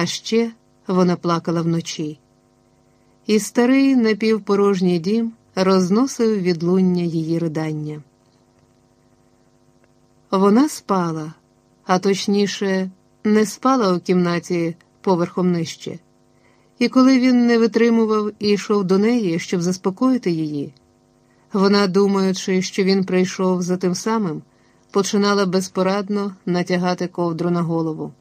а ще вона плакала вночі. І старий напівпорожній дім розносив відлуння її ридання. Вона спала, а точніше, не спала у кімнаті поверхом нижче. І коли він не витримував і йшов до неї, щоб заспокоїти її, вона, думаючи, що він прийшов за тим самим, починала безпорадно натягати ковдру на голову.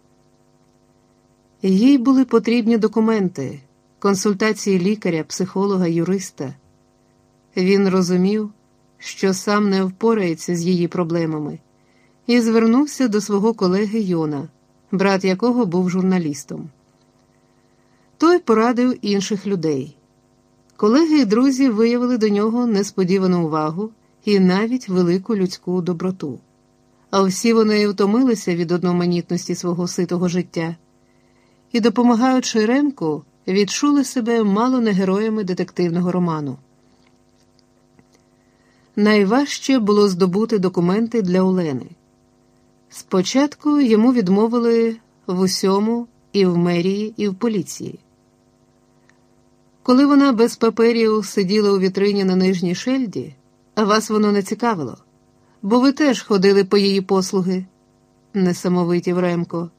Їй були потрібні документи, консультації лікаря, психолога, юриста. Він розумів, що сам не впорається з її проблемами, і звернувся до свого колеги Йона, брат якого був журналістом. Той порадив інших людей. Колеги і друзі виявили до нього несподівану увагу і навіть велику людську доброту. А всі вони втомилися від одноманітності свого ситого життя і, допомагаючи Ремку, відчули себе мало не героями детективного роману. Найважче було здобути документи для Олени. Спочатку йому відмовили в усьому і в мерії, і в поліції. Коли вона без паперів сиділа у вітрині на нижній шельді, а вас воно не цікавило, бо ви теж ходили по її послуги, несамовитів Ремко.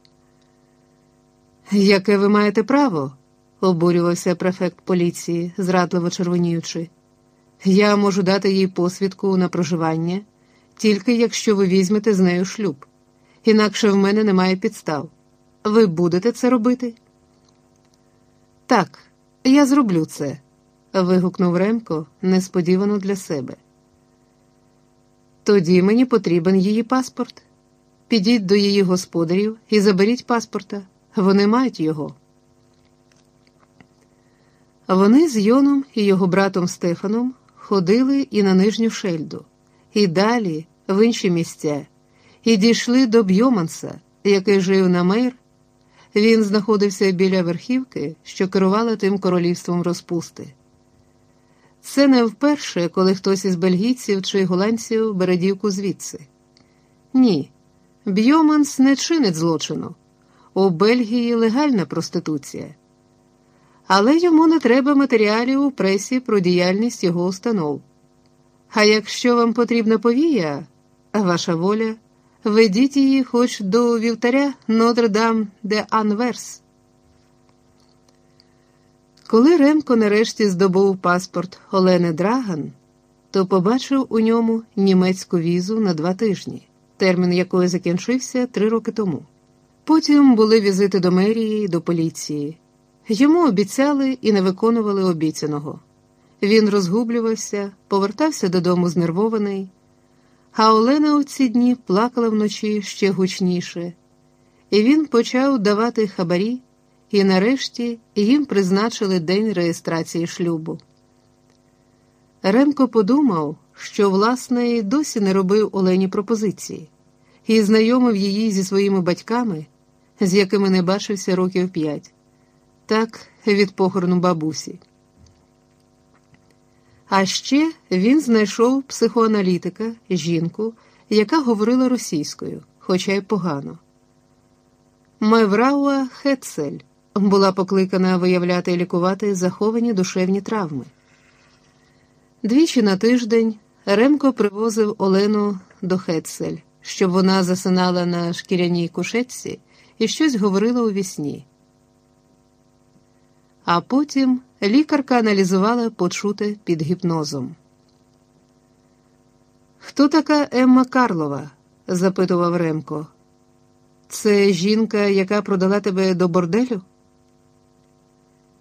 Яке ви маєте право? обурювався префект поліції, зрадливо червоніючи. Я можу дати їй посвідку на проживання, тільки якщо ви візьмете з нею шлюб. Інакше в мене немає підстав. Ви будете це робити? Так, я зроблю це, вигукнув Ремко несподівано для себе. Тоді мені потрібен її паспорт. Підіть до її господарів і заберіть паспорта. Вони мають його. Вони з Йоном і його братом Стефаном ходили і на нижню шельду, і далі в інші місця, і дійшли до Б'йоманса, який жив на мейр. Він знаходився біля верхівки, що керувала тим королівством розпусти. Це не вперше, коли хтось із бельгійців чи голландців бере дівку звідси. Ні, Б'йоманс не чинить злочину. У Бельгії легальна проституція. Але йому не треба матеріалів у пресі про діяльність його установ. А якщо вам потрібна повія, ваша воля, ведіть її хоч до вівтаря Нотр-Дам де Анверс. Коли Ремко нарешті здобув паспорт Олени Драган, то побачив у ньому німецьку візу на два тижні, термін якої закінчився три роки тому. Потім були візити до мерії до поліції. Йому обіцяли і не виконували обіцяного. Він розгублювався, повертався додому знервований, а Олена у ці дні плакала вночі ще гучніше, і він почав давати хабарі, і нарешті їм призначили день реєстрації шлюбу. Ремко подумав, що, власне, досі не робив Олені пропозиції, і знайомив її зі своїми батьками з якими не бачився років п'ять, так від похорону бабусі. А ще він знайшов психоаналітика, жінку, яка говорила російською, хоча й погано. Меврауа Хетцель була покликана виявляти і лікувати заховані душевні травми. Двічі на тиждень Ремко привозив Олену до Хетцель, щоб вона засинала на шкіряній кушетці і щось говорила у вісні. А потім лікарка аналізувала почуте під гіпнозом. Хто така Емма Карлова? запитував Ремко. Це жінка, яка продала тебе до борделю?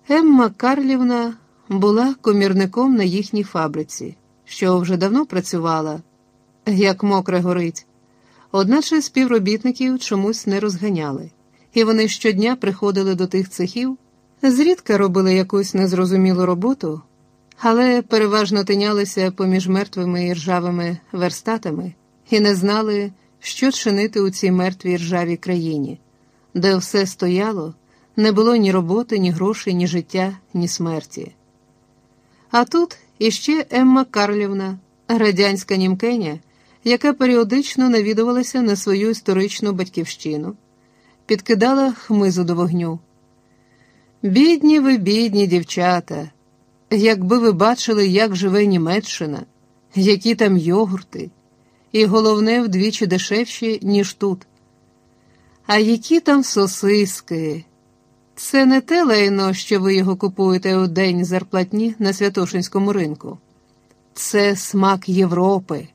Емма Карлівна була комірником на їхній фабриці, що вже давно працювала, як мокре горить. Одначе співробітників чомусь не розганяли, і вони щодня приходили до тих цехів, зрідка робили якусь незрозумілу роботу, але переважно тинялися поміж мертвими і ржавими верстатами і не знали, що чинити у цій мертвій ржавій країні, де все стояло, не було ні роботи, ні грошей, ні життя, ні смерті. А тут іще Емма Карлівна, радянська німкеня яка періодично навідувалася на свою історичну батьківщину, підкидала хмизу до вогню, Бідні ви, бідні дівчата, якби ви бачили, як живе Німеччина, які там йогурти, і головне вдвічі дешевші, ніж тут. А які там сосиски? Це не те лайно, що ви його купуєте у день зарплатні на Святошинському ринку. Це смак Європи.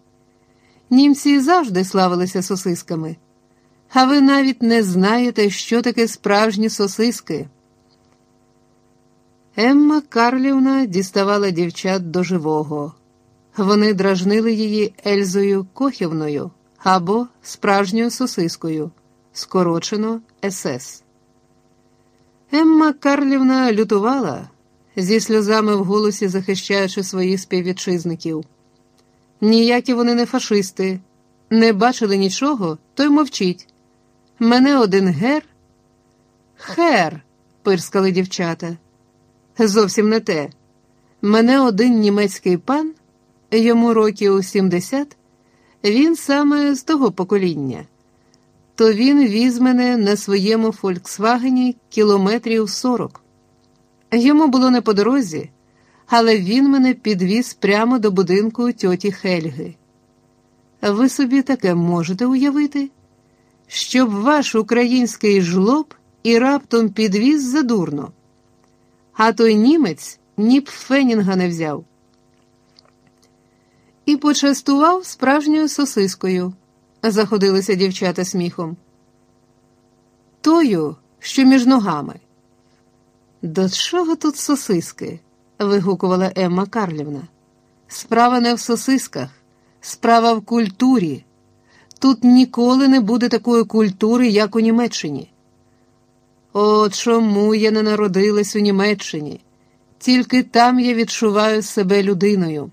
Німці завжди славилися сосисками, а ви навіть не знаєте, що таке справжні сосиски. Емма Карлівна діставала дівчат до живого. Вони дражнили її Ельзою Кохівною або справжньою сосискою, скорочено СС. Емма Карлівна лютувала, зі сльозами в голосі захищаючи своїх співвітчизників. Ніякі вони не фашисти, не бачили нічого, то й мовчіть. Мене один гер. Хер, пирскали дівчата. Зовсім не те. Мене один німецький пан, йому років 70, він саме з того покоління. То він віз мене на своєму Фольксвагені кілометрів 40. Йому було не по дорозі, але він мене підвіз прямо до будинку тьоті Хельги. Ви собі таке можете уявити? Щоб ваш український жлоб і раптом підвіз задурно а той німець ні б фенінга не взяв. І почастував справжньою сосискою, заходилися дівчата сміхом. Тою, що між ногами. До чого тут сосиски? Вигукувала Емма Карлівна. Справа не в сосисках, справа в культурі. Тут ніколи не буде такої культури, як у Німеччині. О, чому я не народилась у Німеччині? Тільки там я відчуваю себе людиною.